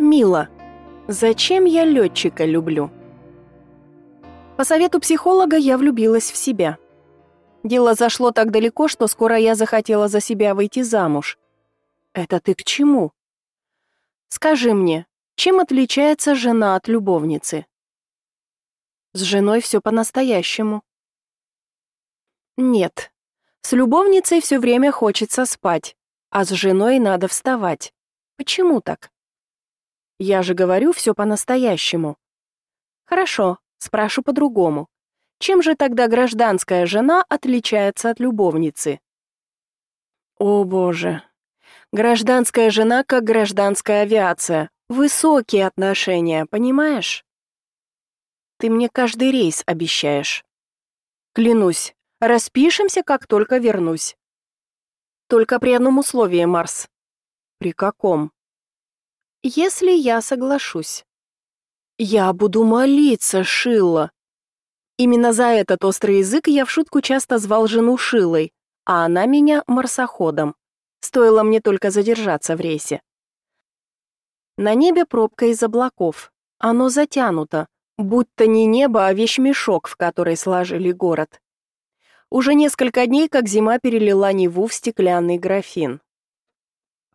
Мила. Зачем я летчика люблю? По совету психолога я влюбилась в себя. Дело зашло так далеко, что скоро я захотела за себя выйти замуж. Это ты к чему? Скажи мне, чем отличается жена от любовницы? С женой все по-настоящему. Нет. С любовницей все время хочется спать, а с женой надо вставать. Почему так? Я же говорю все по-настоящему. Хорошо, спрошу по-другому. Чем же тогда гражданская жена отличается от любовницы? О, боже. Гражданская жена как гражданская авиация. Высокие отношения, понимаешь? Ты мне каждый рейс обещаешь. Клянусь, распишемся, как только вернусь. Только при одном условии, Марс. При каком? Если я соглашусь. Я буду молиться, Шилла. Именно за этот острый язык я в шутку часто звал жену Шилой, а она меня марсоходом. Стоило мне только задержаться в рейсе. На небе пробка из облаков. Оно затянуто, будто не небо, а вещмешок, в который сложили город. Уже несколько дней, как зима перелила Неву в стеклянный графин.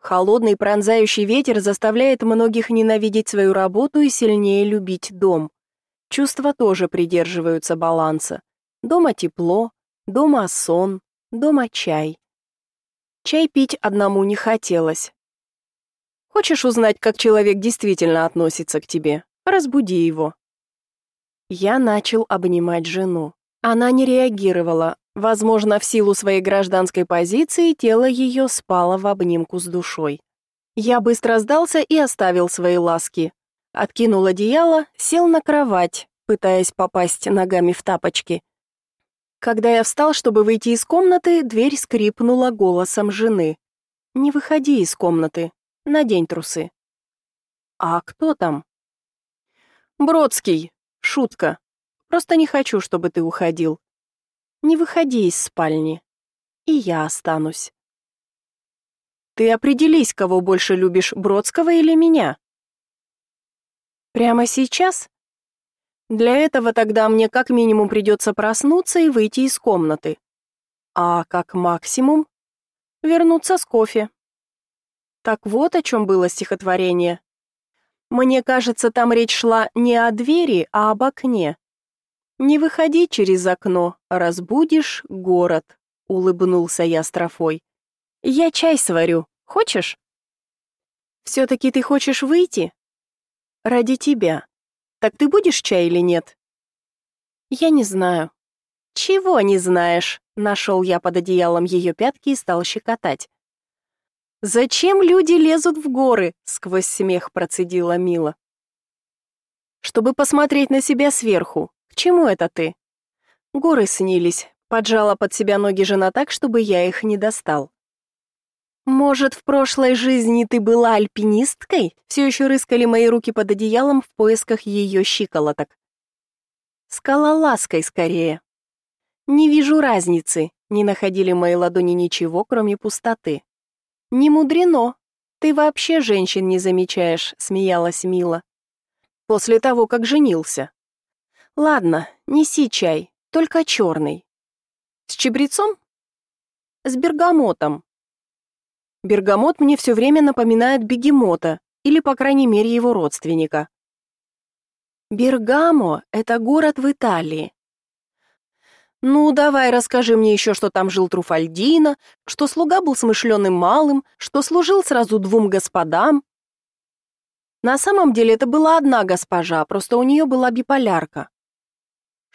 Холодный пронзающий ветер заставляет многих ненавидеть свою работу и сильнее любить дом. Чувства тоже придерживаются баланса. Дома тепло, дома сон, дома чай. Чай пить одному не хотелось. Хочешь узнать, как человек действительно относится к тебе? Разбуди его. Я начал обнимать жену. Она не реагировала. Возможно, в силу своей гражданской позиции тело ее спало в обнимку с душой. Я быстро сдался и оставил свои ласки. Откинул одеяло, сел на кровать, пытаясь попасть ногами в тапочки. Когда я встал, чтобы выйти из комнаты, дверь скрипнула голосом жены. «Не выходи из комнаты. Надень трусы». «А кто там?» «Бродский», Шутка. Просто не хочу, чтобы ты уходил. Не выходи из спальни. И я останусь. Ты определись, кого больше любишь, Бродского или меня. Прямо сейчас? Для этого тогда мне как минимум придется проснуться и выйти из комнаты. А как максимум вернуться с кофе. Так вот о чем было стихотворение. Мне кажется, там речь шла не о двери, а об окне. Не выходи через окно, разбудишь город, улыбнулся я строфой. Я чай сварю. Хочешь? все таки ты хочешь выйти? Ради тебя. Так ты будешь чай или нет? Я не знаю. Чего не знаешь? Нашел я под одеялом ее пятки и стал щекотать. Зачем люди лезут в горы? сквозь смех процедила Мила. Чтобы посмотреть на себя сверху. К чему это ты? Горы снились. Поджала под себя ноги жена так, чтобы я их не достал. Может, в прошлой жизни ты была альпинисткой? Все еще рыскали мои руки под одеялом в поисках ее щиколоток. Скалолазкой скорее. Не вижу разницы. Не находили мои ладони ничего, кроме пустоты. Не мудрено. Ты вообще женщин не замечаешь, смеялась Мила. После того, как женился. Ладно, неси чай, только черный. С чабрецом? С бергамотом. Бергамот мне все время напоминает бегемота, или, по крайней мере, его родственника. Бергамо — это город в Италии. «Ну, давай расскажи мне еще, что там жил Труфальдино, что слуга был смышленым малым, что служил сразу двум господам». На самом деле это была одна госпожа, просто у нее была биполярка.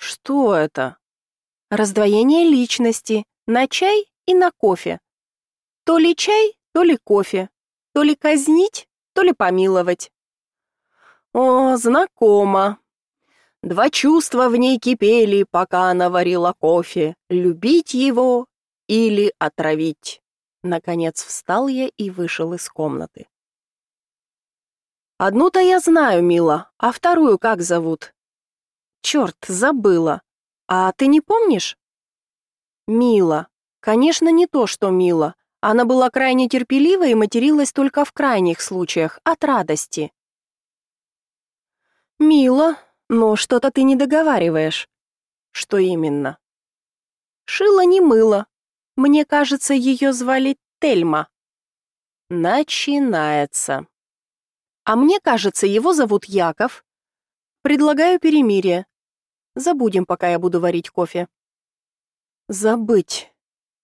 «Что это?» «Раздвоение личности, на чай и на кофе. То ли чай, то ли кофе, то ли казнить, то ли помиловать». «О, знакомо», Два чувства в ней кипели, пока она варила кофе — любить его или отравить. Наконец встал я и вышел из комнаты. Одну-то я знаю, мила, а вторую как зовут? Черт, забыла. А ты не помнишь? Мила. Конечно, не то, что Мила. Она была крайне терпелива и материлась только в крайних случаях, от радости. Мило, но что-то ты не договариваешь. Что именно? Шила не мыло. Мне кажется, ее звали Тельма. Начинается. А мне кажется, его зовут Яков. Предлагаю перемирие. Забудем, пока я буду варить кофе. Забыть.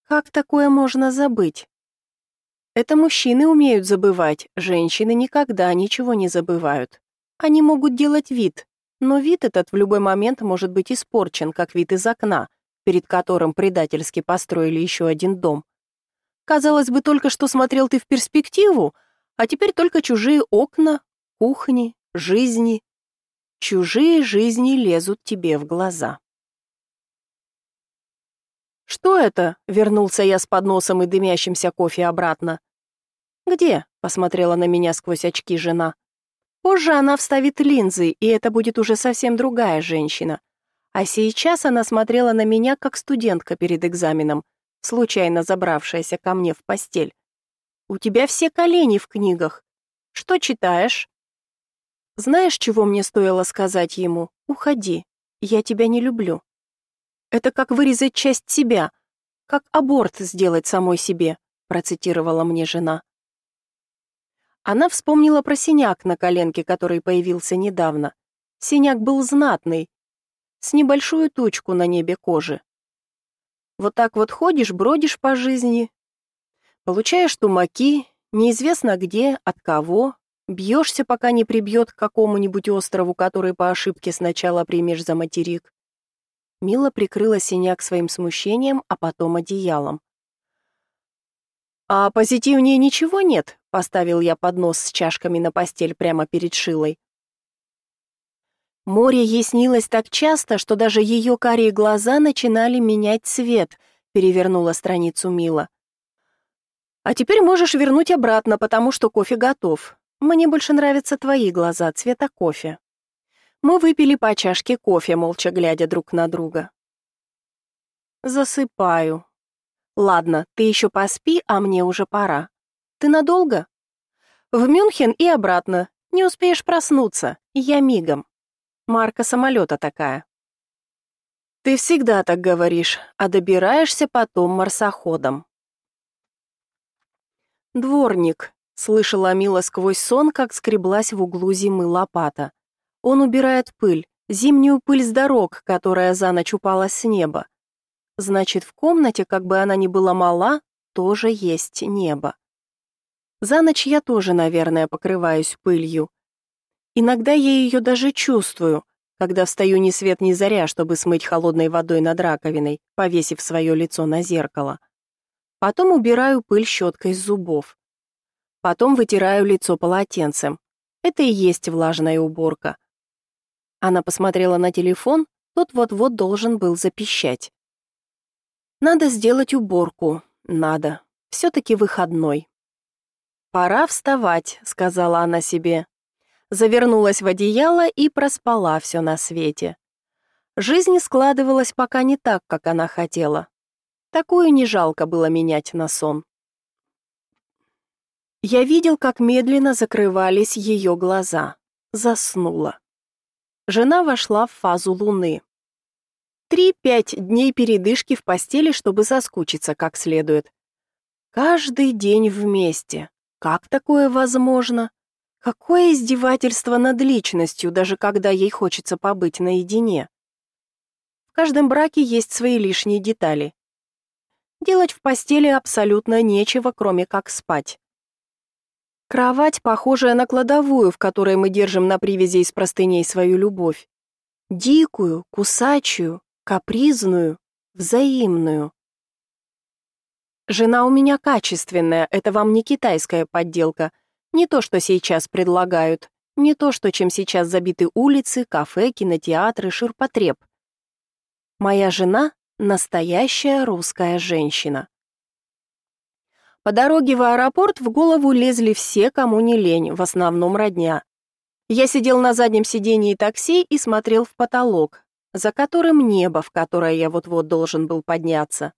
Как такое можно забыть? Это мужчины умеют забывать, женщины никогда ничего не забывают. Они могут делать вид, но вид этот в любой момент может быть испорчен, как вид из окна, перед которым предательски построили еще один дом. Казалось бы, только что смотрел ты в перспективу, а теперь только чужие окна, кухни, жизни. Чужие жизни лезут тебе в глаза. «Что это?» — вернулся я с подносом и дымящимся кофе обратно. «Где?» — посмотрела на меня сквозь очки жена. Позже она вставит линзы, и это будет уже совсем другая женщина. А сейчас она смотрела на меня, как студентка перед экзаменом, случайно забравшаяся ко мне в постель. «У тебя все колени в книгах. Что читаешь?» «Знаешь, чего мне стоило сказать ему? Уходи. Я тебя не люблю». «Это как вырезать часть себя, как аборт сделать самой себе», процитировала мне жена. Она вспомнила про синяк на коленке, который появился недавно. Синяк был знатный, с небольшую тучку на небе кожи. Вот так вот ходишь, бродишь по жизни, получаешь тумаки, неизвестно где, от кого, бьешься, пока не прибьет к какому-нибудь острову, который по ошибке сначала примешь за материк. Мила прикрыла синяк своим смущением, а потом одеялом. «А позитивнее ничего нет?» — поставил я поднос с чашками на постель прямо перед Шилой. Море ей снилось так часто, что даже ее карие глаза начинали менять цвет, перевернула страницу Мила. «А теперь можешь вернуть обратно, потому что кофе готов. Мне больше нравятся твои глаза цвета кофе». Мы выпили по чашке кофе, молча глядя друг на друга. «Засыпаю», Ладно, ты еще поспи, а мне уже пора. Ты надолго? В Мюнхен и обратно. Не успеешь проснуться. Я мигом. Марка самолета такая. Ты всегда так говоришь, а добираешься потом марсоходом. Дворник. Слышала Мила сквозь сон, как скреблась в углу зимы лопата. Он убирает пыль, зимнюю пыль с дорог, которая за ночь упала с неба. Значит, в комнате, как бы она ни была мала, тоже есть небо. За ночь я тоже, наверное, покрываюсь пылью. Иногда я ее даже чувствую, когда встаю ни свет ни заря, чтобы смыть холодной водой над раковиной, повесив свое лицо на зеркало. Потом убираю пыль щеткой с зубов. Потом вытираю лицо полотенцем. Это и есть влажная уборка. Она посмотрела на телефон, тот вот-вот должен был запищать. Надо сделать уборку. Надо. Все-таки выходной. «Пора вставать», — сказала она себе. Завернулась в одеяло и проспала все на свете. Жизнь складывалась пока не так, как она хотела. Такую не жалко было менять на сон. Я видел, как медленно закрывались ее глаза. Заснула. Жена вошла в фазу луны. Три-пять дней передышки в постели, чтобы соскучиться как следует. Каждый день вместе. Как такое возможно? Какое издевательство над личностью, даже когда ей хочется побыть наедине? В каждом браке есть свои лишние детали. Делать в постели абсолютно нечего, кроме как спать. Кровать, похожая на кладовую, в которой мы держим на привязи из простыней свою любовь. Дикую, кусачую, капризную, взаимную. Жена у меня качественная, это вам не китайская подделка, не то, что сейчас предлагают, не то, что чем сейчас забиты улицы, кафе, кинотеатры, ширпотреб. Моя жена — настоящая русская женщина. По дороге в аэропорт в голову лезли все, кому не лень, в основном родня. Я сидел на заднем сидении такси и смотрел в потолок, за которым небо, в которое я вот-вот должен был подняться.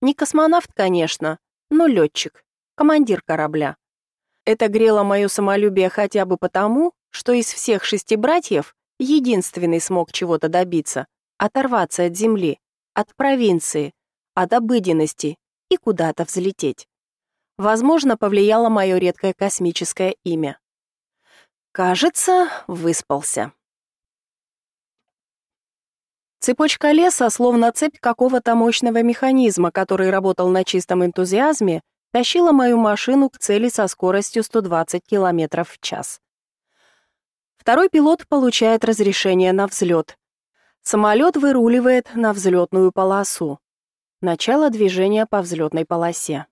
Не космонавт, конечно, но летчик, командир корабля. Это грело мое самолюбие хотя бы потому, что из всех шести братьев единственный смог чего-то добиться, оторваться от земли, от провинции, от обыденности и куда-то взлететь. Возможно, повлияло мое редкое космическое имя. Кажется, выспался. Цепочка леса, словно цепь какого-то мощного механизма, который работал на чистом энтузиазме, тащила мою машину к цели со скоростью 120 км в час. Второй пилот получает разрешение на взлет. Самолет выруливает на взлетную полосу. Начало движения по взлетной полосе.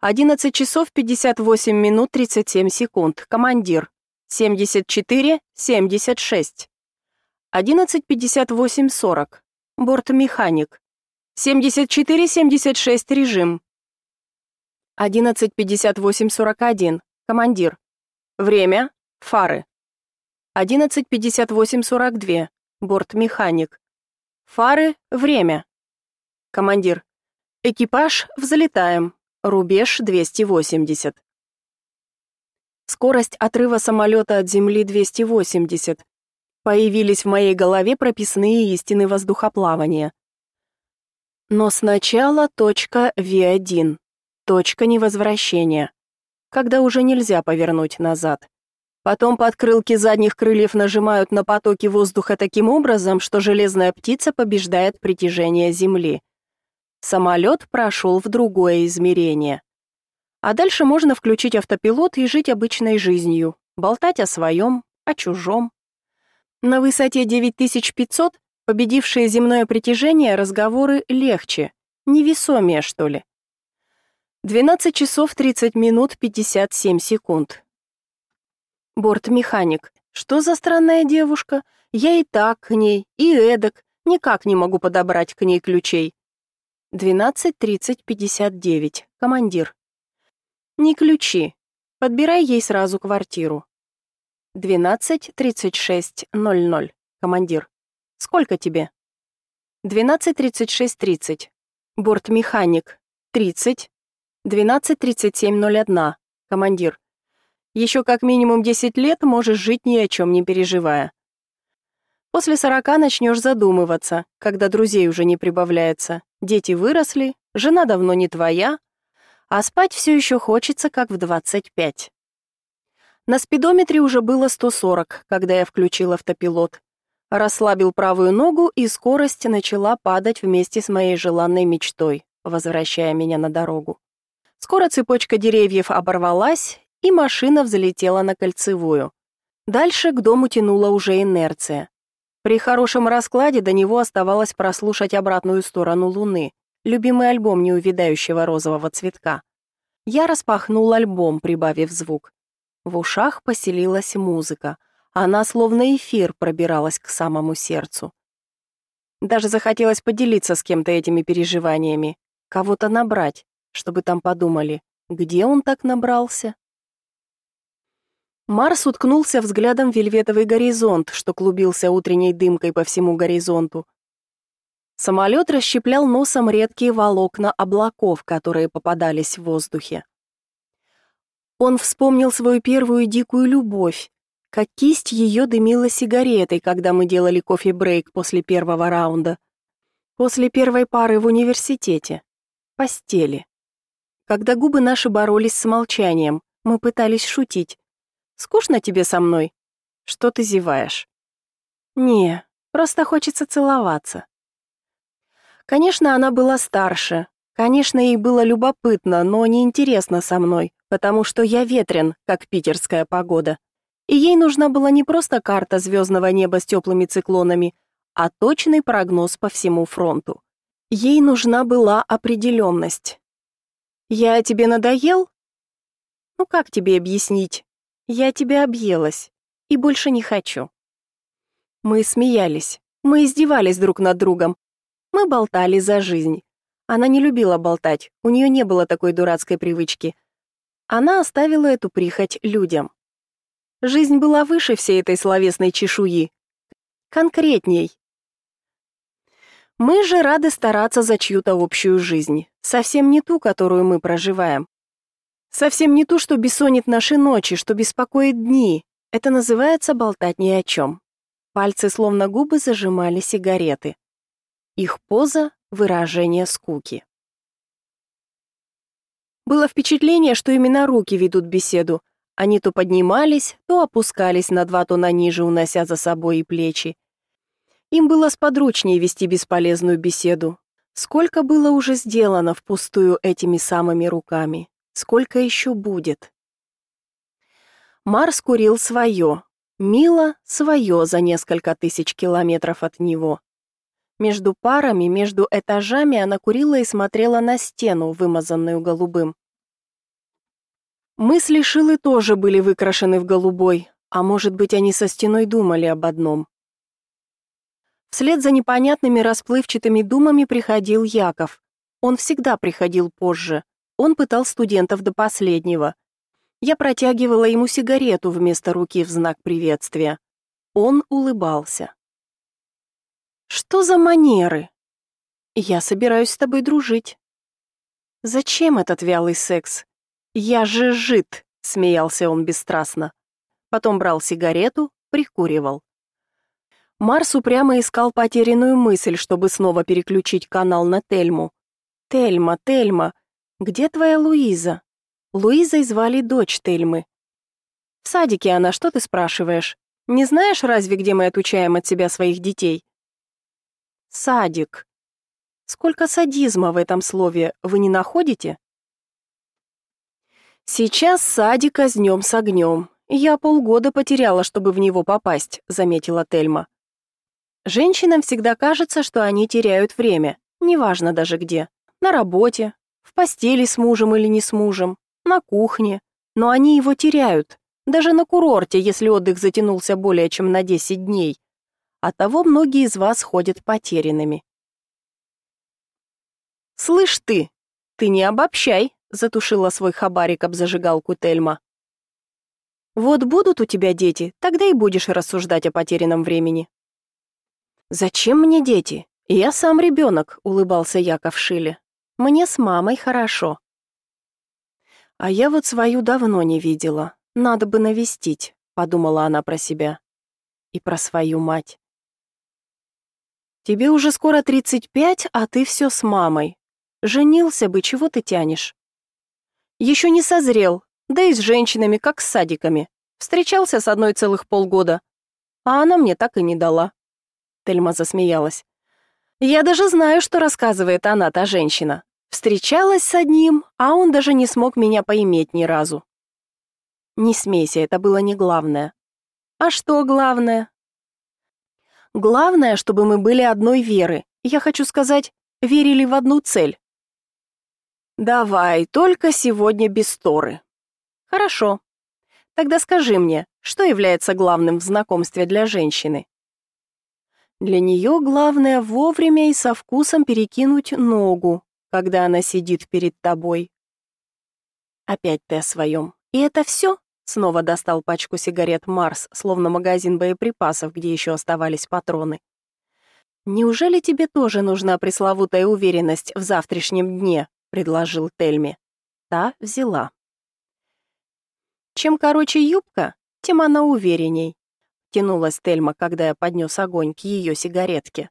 11 часов 58 минут 37 секунд. Командир. 74, 76. 11.58.40. Бортмеханик. 74.76 режим. 11.58.41. Командир. Время. Фары. 11.58.42. Бортмеханик. Фары. Время. Командир. Экипаж. Взлетаем. Рубеж 280. Скорость отрыва самолета от земли 280. Появились в моей голове прописные истины воздухоплавания. Но сначала точка V1, точка невозвращения, когда уже нельзя повернуть назад. Потом подкрылки задних крыльев нажимают на потоки воздуха таким образом, что железная птица побеждает притяжение Земли. Самолет прошел в другое измерение. А дальше можно включить автопилот и жить обычной жизнью, болтать о своем, о чужом, на высоте 9500 победившее земное притяжение разговоры легче, невесомее, что ли. 12 часов 30 минут 57 секунд. Бортмеханик. Что за странная девушка? Я и так к ней, и эдак. Никак не могу подобрать к ней ключей. 12.30.59. Командир. Не ключи. Подбирай ей сразу квартиру. 12.36.00. Командир. Сколько тебе? 12.36.30. Бортмеханик. 30. 12.37.01. Командир. Еще как минимум 10 лет можешь жить ни о чем не переживая. После 40 начнешь задумываться, когда друзей уже не прибавляется. Дети выросли, жена давно не твоя, а спать все еще хочется, как в 25. На спидометре уже было 140, когда я включил автопилот. Расслабил правую ногу, и скорость начала падать вместе с моей желанной мечтой, возвращая меня на дорогу. Скоро цепочка деревьев оборвалась, и машина взлетела на кольцевую. Дальше к дому тянула уже инерция. При хорошем раскладе до него оставалось прослушать обратную сторону Луны, любимый альбом неувядающего розового цветка. Я распахнул альбом, прибавив звук. В ушах поселилась музыка. Она словно эфир пробиралась к самому сердцу. Даже захотелось поделиться с кем-то этими переживаниями, кого-то набрать, чтобы там подумали, где он так набрался. Марс уткнулся взглядом в вельветовый горизонт, что клубился утренней дымкой по всему горизонту. Самолет расщеплял носом редкие волокна облаков, которые попадались в воздухе. Он вспомнил свою первую дикую любовь, как кисть ее дымила сигаретой, когда мы делали кофе-брейк после первого раунда. После первой пары в университете. Постели. Когда губы наши боролись с молчанием, мы пытались шутить. «Скучно тебе со мной? Что ты зеваешь?» «Не, просто хочется целоваться». Конечно, она была старше. Конечно, ей было любопытно, но неинтересно со мной потому что я ветрен, как питерская погода. И ей нужна была не просто карта звездного неба с теплыми циклонами, а точный прогноз по всему фронту. Ей нужна была определенность. «Я тебе надоел?» «Ну как тебе объяснить? Я тебя объелась и больше не хочу». Мы смеялись, мы издевались друг над другом, мы болтали за жизнь. Она не любила болтать, у нее не было такой дурацкой привычки — она оставила эту прихоть людям. Жизнь была выше всей этой словесной чешуи. Конкретней. Мы же рады стараться за чью-то общую жизнь, совсем не ту, которую мы проживаем. Совсем не ту, что бессонит наши ночи, что беспокоит дни. Это называется болтать ни о чем. Пальцы словно губы зажимали сигареты. Их поза — выражение скуки. Было впечатление, что именно руки ведут беседу. Они то поднимались, то опускались на два тона ниже, унося за собой и плечи. Им было сподручнее вести бесполезную беседу. Сколько было уже сделано впустую этими самыми руками? Сколько еще будет? Марс курил свое, Мила свое за несколько тысяч километров от него. Между парами, между этажами она курила и смотрела на стену, вымазанную голубым. Мысли Шилы тоже были выкрашены в голубой, а может быть, они со стеной думали об одном. Вслед за непонятными расплывчатыми думами приходил Яков. Он всегда приходил позже. Он пытал студентов до последнего. Я протягивала ему сигарету вместо руки в знак приветствия. Он улыбался. Что за манеры? Я собираюсь с тобой дружить. Зачем этот вялый секс? Я же жид, смеялся он бесстрастно. Потом брал сигарету, прикуривал. Марс упрямо искал потерянную мысль, чтобы снова переключить канал на Тельму. Тельма, Тельма, где твоя Луиза? Луизой звали дочь Тельмы. В садике она, что ты спрашиваешь? Не знаешь разве, где мы отучаем от себя своих детей? Садик. Сколько садизма в этом слове, вы не находите? Сейчас садик казнем с огнем. Я полгода потеряла, чтобы в него попасть, заметила Тельма. Женщинам всегда кажется, что они теряют время, неважно даже где. На работе, в постели с мужем или не с мужем, на кухне. Но они его теряют, даже на курорте, если отдых затянулся более чем на 10 дней. Оттого многие из вас ходят потерянными. «Слышь ты, ты не обобщай», — затушила свой хабарик об зажигалку Тельма. «Вот будут у тебя дети, тогда и будешь рассуждать о потерянном времени». «Зачем мне дети? Я сам ребенок», — улыбался Яков Шиле. «Мне с мамой хорошо». «А я вот свою давно не видела. Надо бы навестить», — подумала она про себя. И про свою мать. «Тебе уже скоро 35, а ты все с мамой. Женился бы, чего ты тянешь?» «Еще не созрел, да и с женщинами, как с садиками. Встречался с одной целых полгода, а она мне так и не дала». Тельма засмеялась. «Я даже знаю, что рассказывает она, та женщина. Встречалась с одним, а он даже не смог меня поиметь ни разу». «Не смейся, это было не главное». «А что главное?» «Главное, чтобы мы были одной веры. Я хочу сказать, верили в одну цель». «Давай, только сегодня без Торы». «Хорошо. Тогда скажи мне, что является главным в знакомстве для женщины?» Для нее главное вовремя и со вкусом перекинуть ногу, когда она сидит перед тобой. Опять ты о своем. И это все? Снова достал пачку сигарет Марс, словно магазин боеприпасов, где еще оставались патроны. Неужели тебе тоже нужна пресловутая уверенность в завтрашнем дне? предложил Тельми. Та взяла. Чем короче юбка, тем она уверенней тянулась Тельма, когда я поднес огонь к ее сигаретке.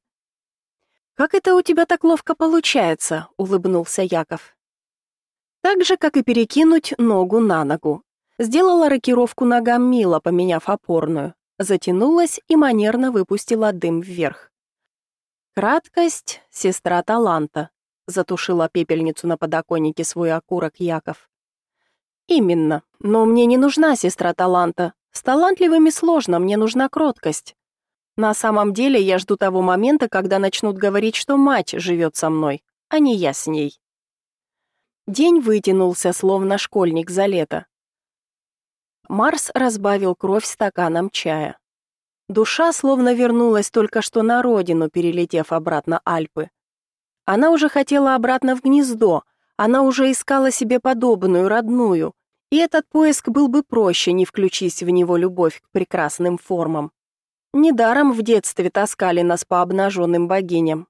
«Как это у тебя так ловко получается?» — улыбнулся Яков. «Так же, как и перекинуть ногу на ногу. Сделала рокировку ногам Мила, поменяв опорную. Затянулась и манерно выпустила дым вверх. «Краткость — сестра таланта», — затушила пепельницу на подоконнике свой окурок Яков. «Именно, но мне не нужна сестра таланта. С талантливыми сложно, мне нужна кроткость. На самом деле я жду того момента, когда начнут говорить, что мать живет со мной, а не я с ней. День вытянулся, словно школьник за лето. Марс разбавил кровь стаканом чая. Душа словно вернулась только что на родину, перелетев обратно Альпы. Она уже хотела обратно в гнездо, она уже искала себе подобную, родную, и этот поиск был бы проще, не включись в него любовь к прекрасным формам. Недаром в детстве таскали нас по обнаженным богиням.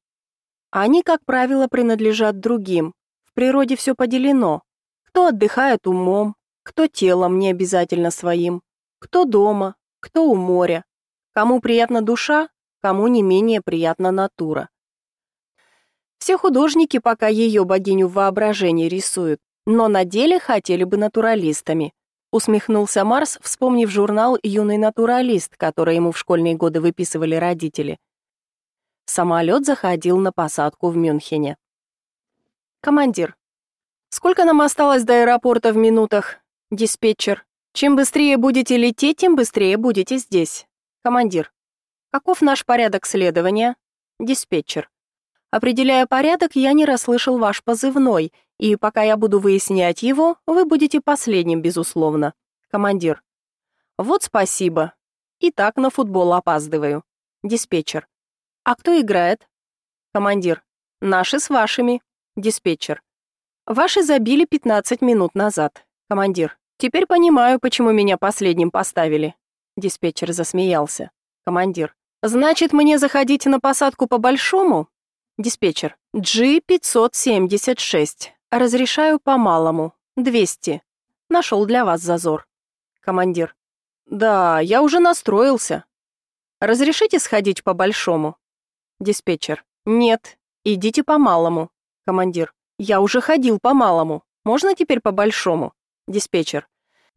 Они, как правило, принадлежат другим. В природе все поделено. Кто отдыхает умом, кто телом не обязательно своим, кто дома, кто у моря. Кому приятна душа, кому не менее приятна натура. Все художники пока ее богиню в воображении рисуют, но на деле хотели бы натуралистами. Усмехнулся Марс, вспомнив журнал «Юный натуралист», который ему в школьные годы выписывали родители. Самолет заходил на посадку в Мюнхене. «Командир, сколько нам осталось до аэропорта в минутах?» «Диспетчер, чем быстрее будете лететь, тем быстрее будете здесь». «Командир, каков наш порядок следования?» «Диспетчер, Определяя порядок, я не расслышал ваш позывной, и пока я буду выяснять его, вы будете последним, безусловно. Командир. Вот спасибо. И так на футбол опаздываю. Диспетчер. А кто играет? Командир. Наши с вашими. Диспетчер. Ваши забили 15 минут назад. Командир. Теперь понимаю, почему меня последним поставили. Диспетчер засмеялся. Командир. Значит, мне заходить на посадку по большому? Диспетчер. G576. Разрешаю по малому. 200. Нашел для вас зазор. Командир. Да, я уже настроился. Разрешите сходить по большому? Диспетчер. Нет, идите по малому. Командир. Я уже ходил по малому. Можно теперь по большому? Диспетчер.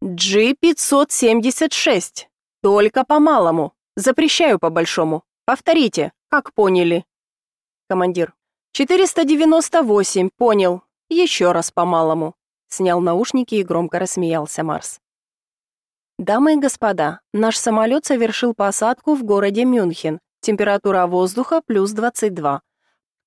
G576. Только по малому. Запрещаю по большому. Повторите, как поняли. Командир. «498, понял. Еще раз по-малому». Снял наушники и громко рассмеялся Марс. Дамы и господа, наш самолет совершил посадку в городе Мюнхен. Температура воздуха плюс 22.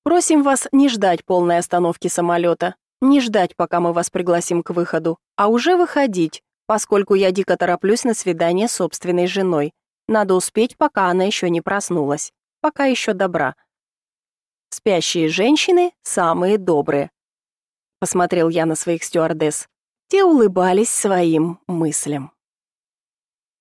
Просим вас не ждать полной остановки самолета, не ждать, пока мы вас пригласим к выходу, а уже выходить, поскольку я дико тороплюсь на свидание с собственной женой. Надо успеть, пока она еще не проснулась. Пока еще добра. Спящие женщины самые добрые. Посмотрел я на своих стюардесс. Те улыбались своим мыслям.